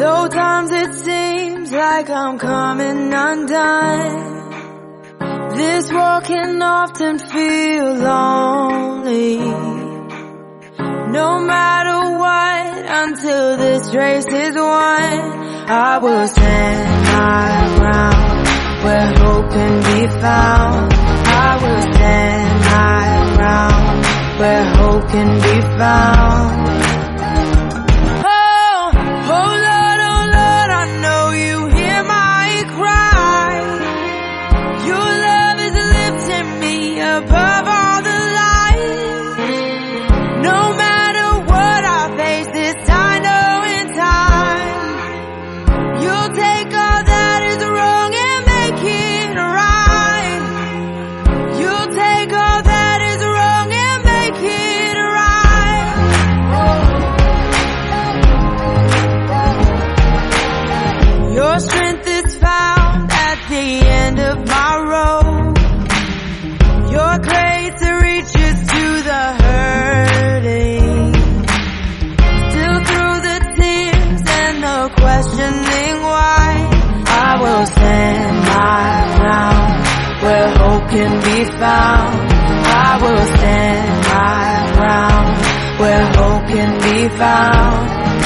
Though times it seems like I'm coming undone. This world can often feel lonely. No matter what, until this race is won, I will stand my ground where hope can be found. I will stand my ground where hope can be found. Strength is found at the end of my road. Your grace reaches to the hurting. Still through the tears and the questioning why, I will stand my ground where hope can be found. I will stand my ground where hope can be found.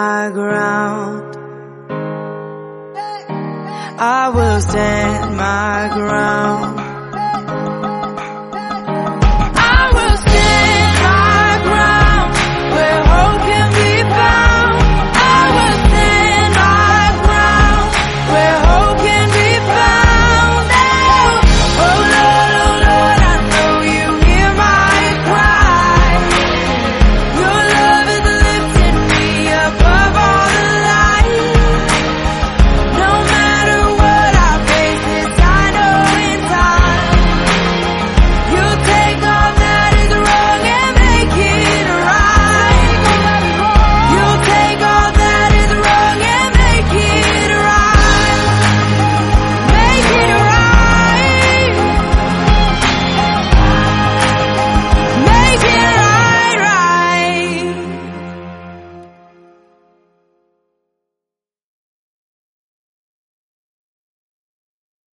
My ground. I will stand my ground.